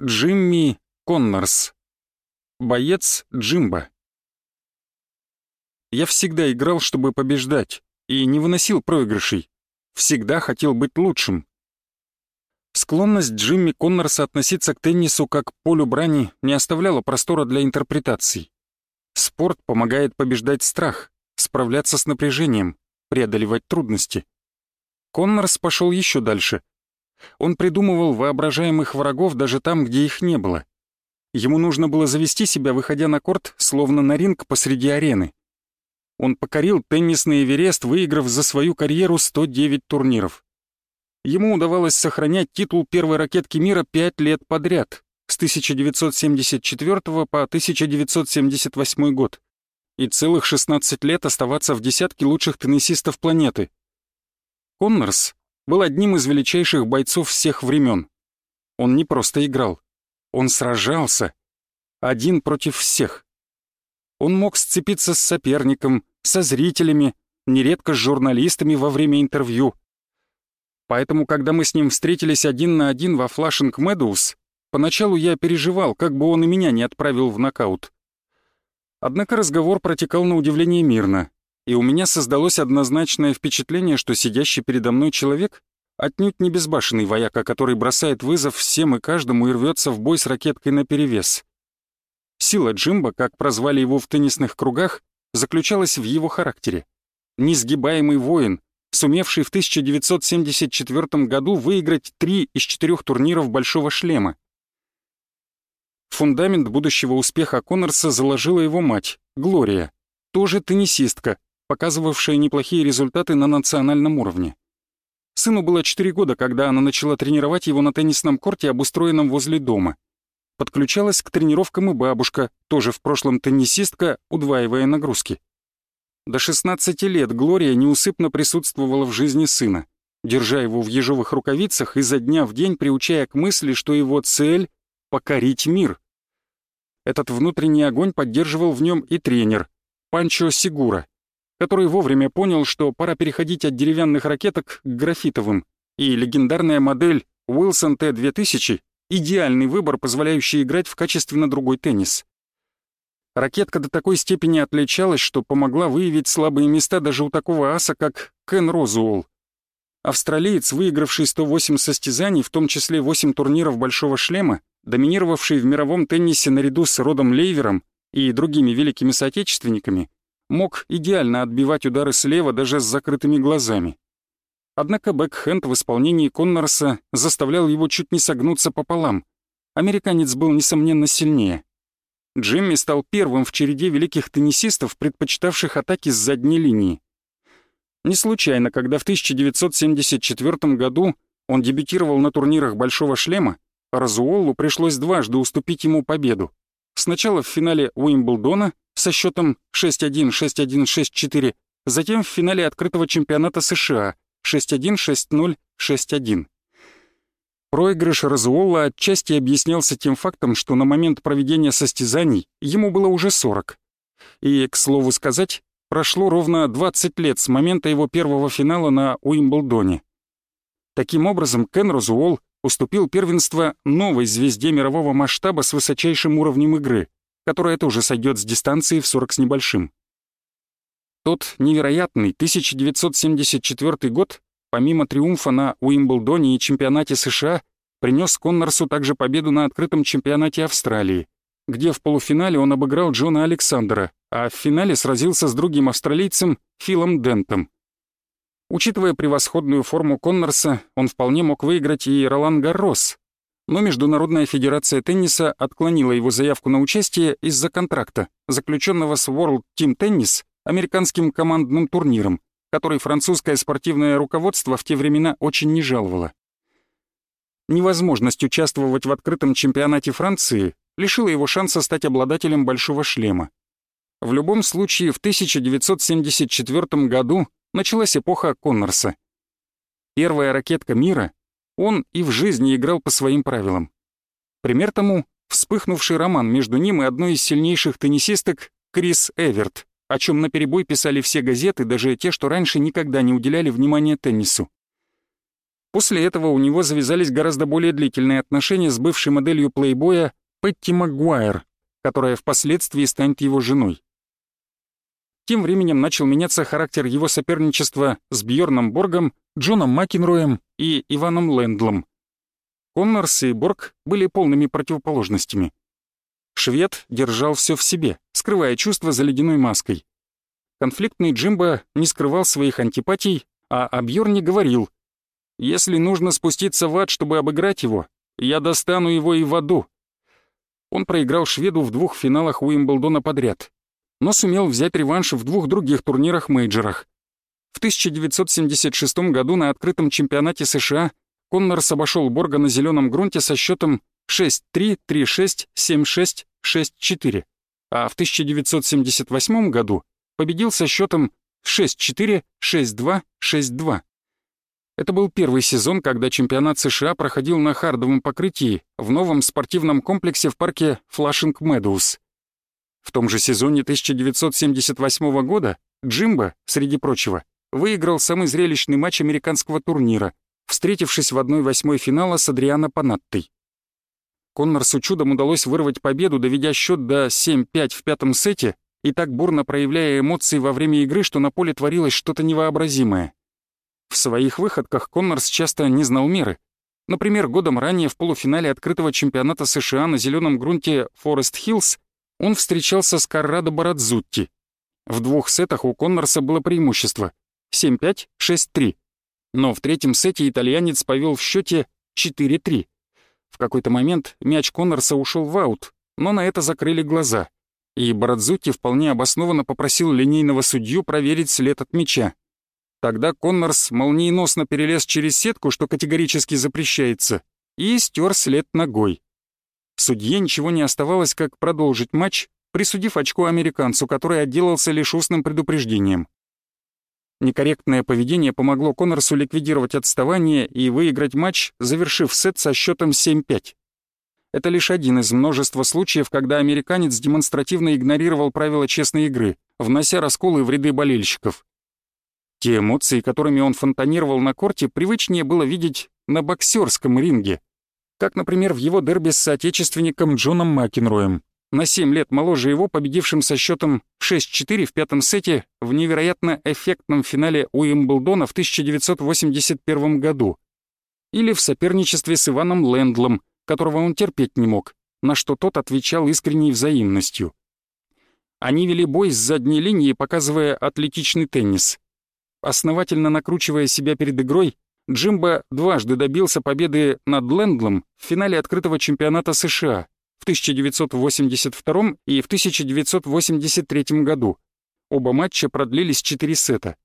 Джимми Коннорс. Боец Джимба. Я всегда играл, чтобы побеждать, и не выносил проигрышей. Всегда хотел быть лучшим. Склонность Джимми Коннорса относиться к теннису как к полю брани не оставляла простора для интерпретаций. Спорт помогает побеждать страх, справляться с напряжением, преодолевать трудности. Коннорс пошел еще дальше. Он придумывал воображаемых врагов даже там, где их не было. Ему нужно было завести себя, выходя на корт, словно на ринг посреди арены. Он покорил теннисный Эверест, выиграв за свою карьеру 109 турниров. Ему удавалось сохранять титул первой ракетки мира пять лет подряд, с 1974 по 1978 год, и целых 16 лет оставаться в десятке лучших теннисистов планеты. Коннорс был одним из величайших бойцов всех времен. Он не просто играл, он сражался, один против всех. Он мог сцепиться с соперником, со зрителями, нередко с журналистами во время интервью. Поэтому, когда мы с ним встретились один на один во Флашинг Медоуз, поначалу я переживал, как бы он и меня не отправил в нокаут. Однако разговор протекал на удивление мирно и у меня создалось однозначное впечатление, что сидящий передо мной человек отнюдь не безбашенный вояка, который бросает вызов всем и каждому и рвется в бой с ракеткой наперевес. Сила Джимба, как прозвали его в теннисных кругах, заключалась в его характере. Несгибаемый воин, сумевший в 1974 году выиграть три из четырех турниров «Большого шлема». Фундамент будущего успеха Коннорса заложила его мать, Глория, тоже теннисистка, показывавшая неплохие результаты на национальном уровне. Сыну было 4 года, когда она начала тренировать его на теннисном корте, обустроенном возле дома. Подключалась к тренировкам и бабушка, тоже в прошлом теннисистка, удваивая нагрузки. До 16 лет Глория неусыпно присутствовала в жизни сына, держа его в ежовых рукавицах и за дня в день приучая к мысли, что его цель — покорить мир. Этот внутренний огонь поддерживал в нем и тренер, Панчо Сигура, который вовремя понял, что пора переходить от деревянных ракеток к графитовым, и легендарная модель Wilson T2000 — идеальный выбор, позволяющий играть в качественно другой теннис. Ракетка до такой степени отличалась, что помогла выявить слабые места даже у такого аса, как Кен Розуолл. Австралиец, выигравший 108 состязаний, в том числе 8 турниров «Большого шлема», доминировавший в мировом теннисе наряду с Родом Лейвером и другими великими соотечественниками, мог идеально отбивать удары слева даже с закрытыми глазами. Однако бэкхенд в исполнении Коннорса заставлял его чуть не согнуться пополам. Американец был, несомненно, сильнее. Джимми стал первым в череде великих теннисистов, предпочитавших атаки с задней линии. Не случайно, когда в 1974 году он дебютировал на турнирах «Большого шлема», Разуоллу пришлось дважды уступить ему победу. Сначала в финале Уимблдона со счетом 6-1, 6-1, 6-4, затем в финале открытого чемпионата США 6-1, 6-0, 6-1. Проигрыш Розуолла отчасти объяснялся тем фактом, что на момент проведения состязаний ему было уже 40. И, к слову сказать, прошло ровно 20 лет с момента его первого финала на Уимблдоне. Таким образом, Кен Розуолл уступил первенство новой звезде мирового масштаба с высочайшим уровнем игры — которая тоже сойдет с дистанции в 40 с небольшим. Тот невероятный 1974 год, помимо триумфа на Уимблдоне и чемпионате США, принес Коннорсу также победу на открытом чемпионате Австралии, где в полуфинале он обыграл Джона Александра, а в финале сразился с другим австралийцем Филом Дентом. Учитывая превосходную форму Коннорса, он вполне мог выиграть и Ролан Гаррос, но Международная федерация тенниса отклонила его заявку на участие из-за контракта, заключенного с World Team Tennis, американским командным турниром, который французское спортивное руководство в те времена очень не жаловало. Невозможность участвовать в открытом чемпионате Франции лишила его шанса стать обладателем большого шлема. В любом случае, в 1974 году началась эпоха Коннорса. Первая ракетка мира — он и в жизни играл по своим правилам. Пример тому — вспыхнувший роман между ним и одной из сильнейших теннисисток Крис Эверт, о чем наперебой писали все газеты, даже те, что раньше никогда не уделяли внимания теннису. После этого у него завязались гораздо более длительные отношения с бывшей моделью плейбоя Петти Магуайр, которая впоследствии станет его женой. Тем временем начал меняться характер его соперничества с Бьорном Боргом, Джоном Макенроем и Иваном Лэндлом. Коннорс и Борг были полными противоположностями. Швед держал все в себе, скрывая чувства за ледяной маской. Конфликтный Джимбо не скрывал своих антипатий, а о Бьорне говорил «Если нужно спуститься в ад, чтобы обыграть его, я достану его и в аду». Он проиграл шведу в двух финалах Уимблдона подряд, но сумел взять реванш в двух других турнирах-мейджерах. В 1976 году на открытом чемпионате США Коннорс обошел Борга на зеленом грунте со счетом 6-3, 3-6, 7-6, 6-4, а в 1978 году победил со счетом 6-4, 6-2, 6-2. Это был первый сезон, когда чемпионат США проходил на хардовом покрытии в новом спортивном комплексе в парке Флашинг Meadows. В том же сезоне 1978 года Джимбо, среди прочего, выиграл самый зрелищный матч американского турнира, встретившись в 1-8 финала с Адриано Панаттой. Коннорсу чудом удалось вырвать победу, доведя счет до 7-5 в пятом сете и так бурно проявляя эмоции во время игры, что на поле творилось что-то невообразимое. В своих выходках Коннорс часто не знал меры. Например, годом ранее в полуфинале открытого чемпионата США на зеленом грунте Форест Хиллз он встречался с Каррадо Барадзутти. В двух сетах у Коннорса было преимущество — 7-5, 6-3. Но в третьем сете итальянец повел в счете 4-3. В какой-то момент мяч Коннорса ушел в аут, но на это закрыли глаза. И Барадзутти вполне обоснованно попросил линейного судью проверить след от мяча. Тогда Коннорс молниеносно перелез через сетку, что категорически запрещается, и стер след ногой. Судье ничего не оставалось, как продолжить матч, присудив очко американцу, который отделался лишь устным предупреждением. Некорректное поведение помогло Коннорсу ликвидировать отставание и выиграть матч, завершив сет со счетом 7-5. Это лишь один из множества случаев, когда американец демонстративно игнорировал правила честной игры, внося расколы в ряды болельщиков. Те эмоции, которыми он фонтанировал на корте, привычнее было видеть на боксерском ринге, как, например, в его дерби с соотечественником Джоном Макенроем, на 7 лет моложе его, победившим со счетом 6-4 в пятом сете в невероятно эффектном финале Уимблдона в 1981 году. Или в соперничестве с Иваном Лэндлом, которого он терпеть не мог, на что тот отвечал искренней взаимностью. Они вели бой с задней линии, показывая атлетичный теннис. Основательно накручивая себя перед игрой, Джимбо дважды добился победы над Лэндлом в финале открытого чемпионата США в 1982 и в 1983 году. Оба матча продлились 4 сета.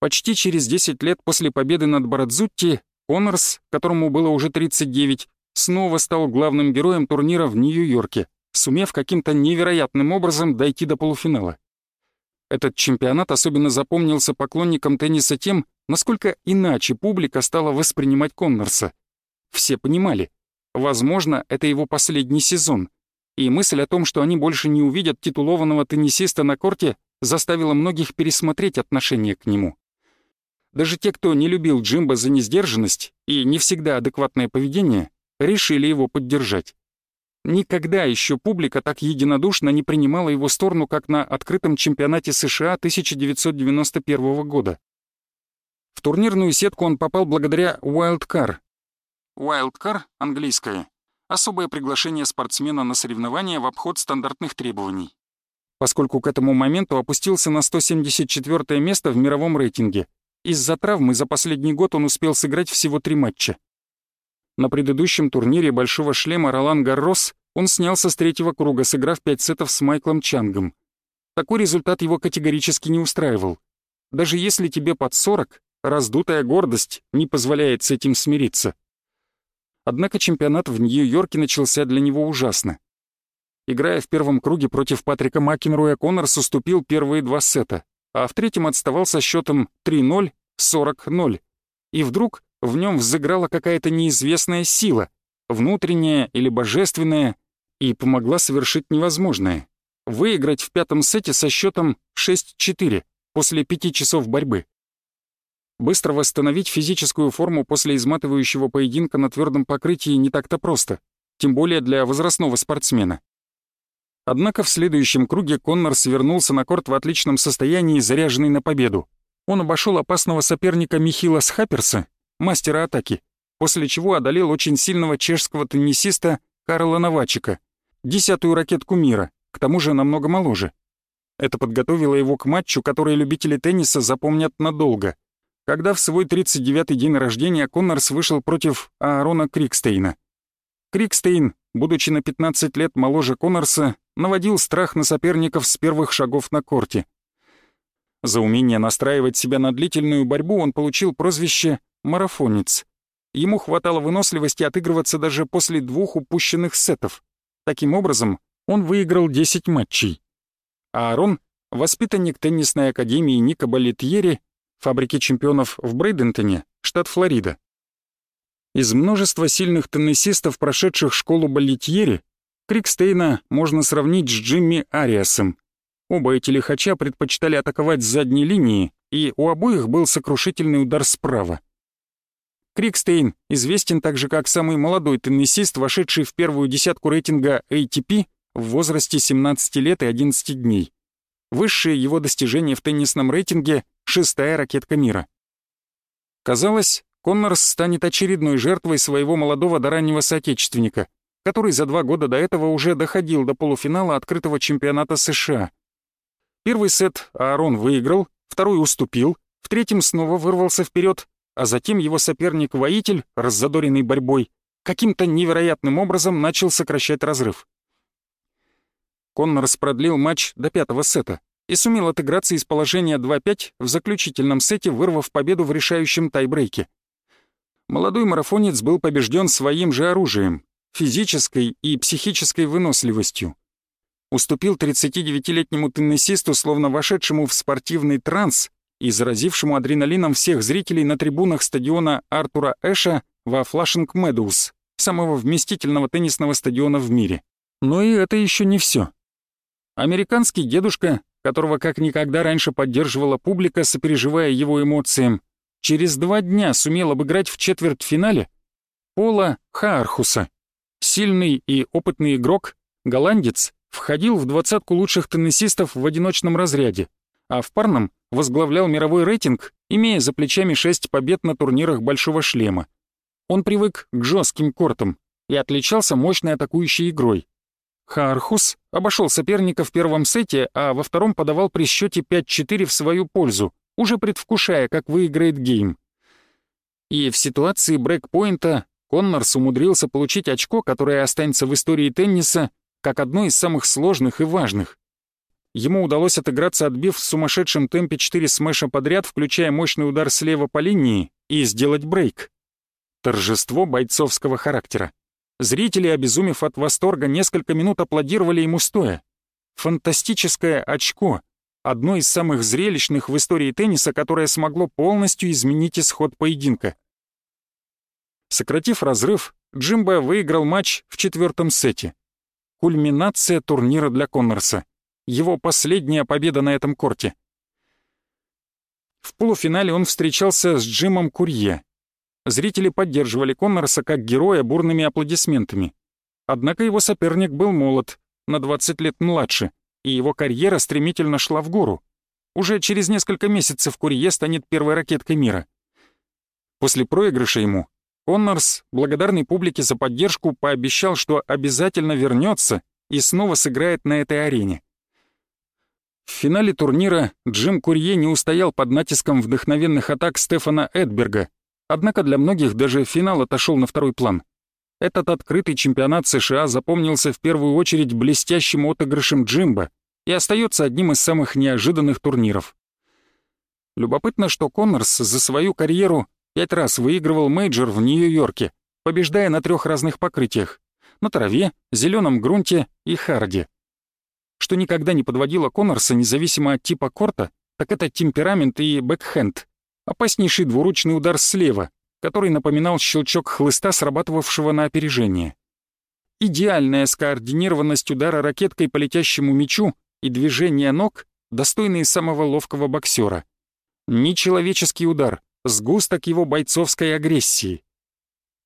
Почти через 10 лет после победы над Барадзутти Коннорс, которому было уже 39, снова стал главным героем турнира в Нью-Йорке, сумев каким-то невероятным образом дойти до полуфинала. Этот чемпионат особенно запомнился поклонникам тенниса тем, насколько иначе публика стала воспринимать Коннорса. Все понимали, возможно, это его последний сезон, и мысль о том, что они больше не увидят титулованного теннисиста на корте, заставила многих пересмотреть отношение к нему. Даже те, кто не любил Джимба за несдержанность и не всегда адекватное поведение, решили его поддержать. Никогда еще публика так единодушно не принимала его сторону, как на открытом чемпионате США 1991 года. В турнирную сетку он попал благодаря Wildcard. Wildcard — английское. Особое приглашение спортсмена на соревнования в обход стандартных требований. Поскольку к этому моменту опустился на 174 место в мировом рейтинге. Из-за травмы за последний год он успел сыграть всего три матча. На предыдущем турнире «Большого шлема» Ролан Гаррос он снялся с третьего круга, сыграв пять сетов с Майклом Чангом. Такой результат его категорически не устраивал. Даже если тебе под 40, Раздутая гордость не позволяет с этим смириться. Однако чемпионат в Нью-Йорке начался для него ужасно. Играя в первом круге против Патрика Макенроя, Коннорс уступил первые два сета, а в третьем отставал со счетом 3-0, 40-0. И вдруг в нем взыграла какая-то неизвестная сила, внутренняя или божественная, и помогла совершить невозможное — выиграть в пятом сете со счетом 6-4 после пяти часов борьбы. Быстро восстановить физическую форму после изматывающего поединка на твердом покрытии не так-то просто, тем более для возрастного спортсмена. Однако в следующем круге Коннор свернулся на корт в отличном состоянии, заряженный на победу. Он обошел опасного соперника Михила Схаперса, мастера атаки, после чего одолел очень сильного чешского теннисиста Карла Новачика, десятую ракетку мира, к тому же намного моложе. Это подготовило его к матчу, который любители тенниса запомнят надолго, когда в свой 39-й день рождения Коннорс вышел против Аарона Крикстейна. Крикстейн, будучи на 15 лет моложе Коннорса, наводил страх на соперников с первых шагов на корте. За умение настраивать себя на длительную борьбу он получил прозвище «марафонец». Ему хватало выносливости отыгрываться даже после двух упущенных сетов. Таким образом, он выиграл 10 матчей. Аарон, воспитанник теннисной академии Ника Балетьери, фабрики чемпионов в Брейдентоне, штат Флорида. Из множества сильных теннисистов, прошедших школу Балетьери, Крикстейна можно сравнить с Джимми Ариасом. Оба эти лихача предпочитали атаковать с задней линии, и у обоих был сокрушительный удар справа. Крикстейн известен также как самый молодой теннисист, вошедший в первую десятку рейтинга ATP в возрасте 17 лет и 11 дней. Высшее его достижение в теннисном рейтинге — шестая ракетка мира. Казалось, Коннорс станет очередной жертвой своего молодого до раннего соотечественника — который за два года до этого уже доходил до полуфинала открытого чемпионата США. Первый сет Аарон выиграл, второй уступил, в третьем снова вырвался вперед, а затем его соперник-воитель, раззадоренный борьбой, каким-то невероятным образом начал сокращать разрыв. Коннорс продлил матч до пятого сета и сумел отыграться из положения 2-5 в заключительном сете, вырвав победу в решающем тайбрейке. Молодой марафонец был побежден своим же оружием, физической и психической выносливостью. Уступил 39-летнему теннисисту, словно вошедшему в спортивный транс и заразившему адреналином всех зрителей на трибунах стадиона Артура Эша во Флашинг Медоуз, самого вместительного теннисного стадиона в мире. Но и это еще не все. Американский дедушка, которого как никогда раньше поддерживала публика, сопереживая его эмоциям, через два дня сумел обыграть в четвертьфинале Пола Хаархуса, Сильный и опытный игрок, голландец, входил в двадцатку лучших теннисистов в одиночном разряде, а в парном возглавлял мировой рейтинг, имея за плечами шесть побед на турнирах «Большого шлема». Он привык к жестким кортам и отличался мощной атакующей игрой. Хаархус обошел соперника в первом сете, а во втором подавал при счете 5-4 в свою пользу, уже предвкушая, как выиграет гейм. И в ситуации брейкпоинта Коннорс умудрился получить очко, которое останется в истории тенниса как одно из самых сложных и важных. Ему удалось отыграться, отбив в сумасшедшем темпе 4 смеша подряд, включая мощный удар слева по линии, и сделать брейк. Торжество бойцовского характера. Зрители, обезумев от восторга, несколько минут аплодировали ему стоя. Фантастическое очко. Одно из самых зрелищных в истории тенниса, которое смогло полностью изменить исход поединка. Сократив разрыв, Джимбо выиграл матч в четвертом сете. Кульминация турнира для Коннорса. Его последняя победа на этом корте. В полуфинале он встречался с Джимом Курье. Зрители поддерживали Коннорса как героя бурными аплодисментами. Однако его соперник был молод, на 20 лет младше, и его карьера стремительно шла в гору. Уже через несколько месяцев Курье станет первой ракеткой мира. После проигрыша ему Коннорс, благодарный публике за поддержку, пообещал, что обязательно вернется и снова сыграет на этой арене. В финале турнира Джим Курье не устоял под натиском вдохновенных атак Стефана Эдберга, однако для многих даже финал отошел на второй план. Этот открытый чемпионат США запомнился в первую очередь блестящим отыгрышем Джимбо и остается одним из самых неожиданных турниров. Любопытно, что Коннорс за свою карьеру Пять раз выигрывал мейджор в Нью-Йорке, побеждая на трех разных покрытиях — на траве, зеленом грунте и харде. Что никогда не подводило Коннорса независимо от типа корта, так это темперамент и бэкхенд. Опаснейший двуручный удар слева, который напоминал щелчок хлыста, срабатывавшего на опережение. Идеальная скоординированность удара ракеткой по летящему мячу и движение ног, достойные самого ловкого боксера. Нечеловеческий удар, сгусток его бойцовской агрессии.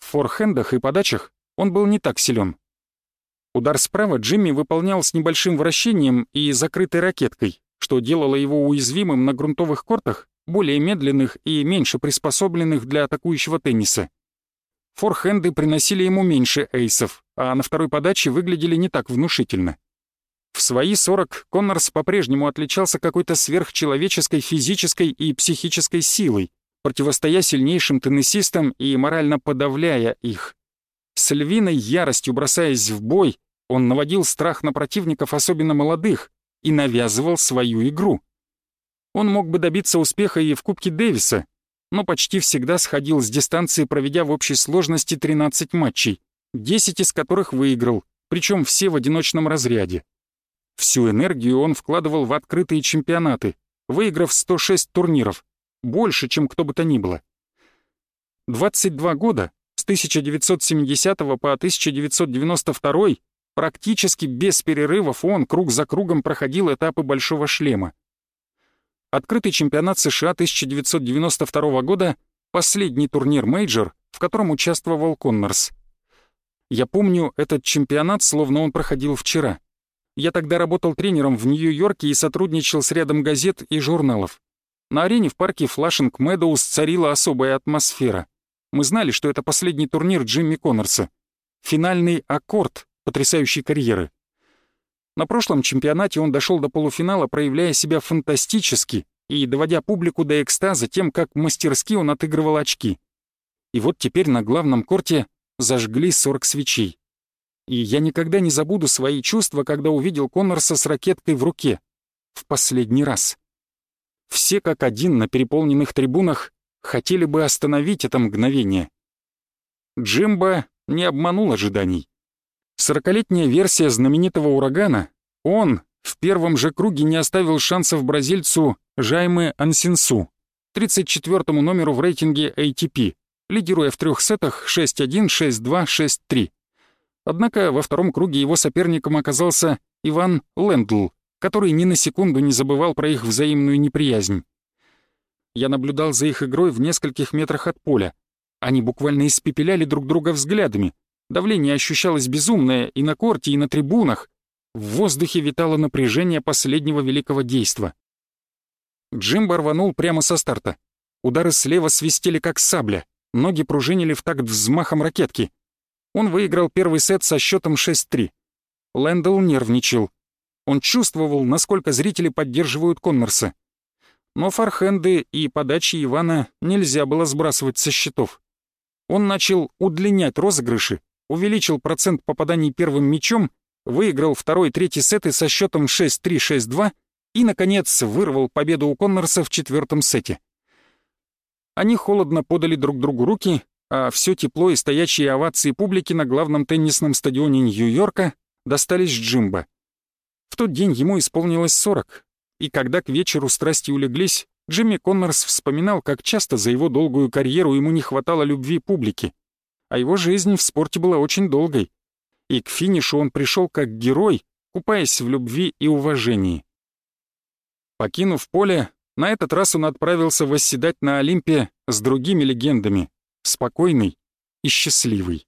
В форхендах и подачах он был не так силен. Удар справа Джимми выполнял с небольшим вращением и закрытой ракеткой, что делало его уязвимым на грунтовых кортах, более медленных и меньше приспособленных для атакующего тенниса. Форхенды приносили ему меньше эйсов, а на второй подаче выглядели не так внушительно. В свои 40 Коннорс по-прежнему отличался какой-то сверхчеловеческой физической и психической силой, противостоя сильнейшим теннисистам и морально подавляя их. С львиной яростью бросаясь в бой, он наводил страх на противников, особенно молодых, и навязывал свою игру. Он мог бы добиться успеха и в Кубке Дэвиса, но почти всегда сходил с дистанции, проведя в общей сложности 13 матчей, 10 из которых выиграл, причем все в одиночном разряде. Всю энергию он вкладывал в открытые чемпионаты, выиграв 106 турниров, больше, чем кто бы то ни было. 22 года, с 1970 по 1992, практически без перерывов он круг за кругом проходил этапы «Большого шлема». Открытый чемпионат США 1992 года — последний турнир мейджор, в котором участвовал Коннорс. Я помню этот чемпионат, словно он проходил вчера. Я тогда работал тренером в Нью-Йорке и сотрудничал с рядом газет и журналов. На арене в парке Флашинг Медоуз царила особая атмосфера. Мы знали, что это последний турнир Джимми Коннорса. Финальный аккорд потрясающей карьеры. На прошлом чемпионате он дошел до полуфинала, проявляя себя фантастически и доводя публику до экстаза тем, как мастерски он отыгрывал очки. И вот теперь на главном корте зажгли 40 свечей. И я никогда не забуду свои чувства, когда увидел Коннорса с ракеткой в руке. В последний раз. Все как один на переполненных трибунах хотели бы остановить это мгновение. Джимбо не обманул ожиданий. Сорокалетняя версия знаменитого урагана, он в первом же круге не оставил шансов бразильцу Жайме Ансинсу, 34-му номеру в рейтинге ATP, лидируя в трех сетах 6-1, 6-2, 6-3. Однако во втором круге его соперником оказался Иван Лендл, который ни на секунду не забывал про их взаимную неприязнь. Я наблюдал за их игрой в нескольких метрах от поля. Они буквально испепеляли друг друга взглядами, Давление ощущалось безумное и на корте, и на трибунах. В воздухе витало напряжение последнего великого действа. Джимбо рванул прямо со старта. Удары слева свистели как сабля, ноги пружинили в такт взмахом ракетки. Он выиграл первый сет со счетом 6-3. Лэндл нервничал. Он чувствовал, насколько зрители поддерживают Коннорса. Но фархенды и подачи Ивана нельзя было сбрасывать со счетов. Он начал удлинять розыгрыши, увеличил процент попаданий первым мячом, выиграл второй и третий сеты со счетом 6-3-6-2 и, наконец, вырвал победу у Коннорса в четвертом сете. Они холодно подали друг другу руки, а все тепло и стоячие овации публики на главном теннисном стадионе Нью-Йорка достались Джимбо. В тот день ему исполнилось 40, и когда к вечеру страсти улеглись, Джимми Коннорс вспоминал, как часто за его долгую карьеру ему не хватало любви публики а его жизнь в спорте была очень долгой. И к финишу он пришел как герой, купаясь в любви и уважении. Покинув поле, на этот раз он отправился восседать на Олимпе с другими легендами, спокойный и счастливый.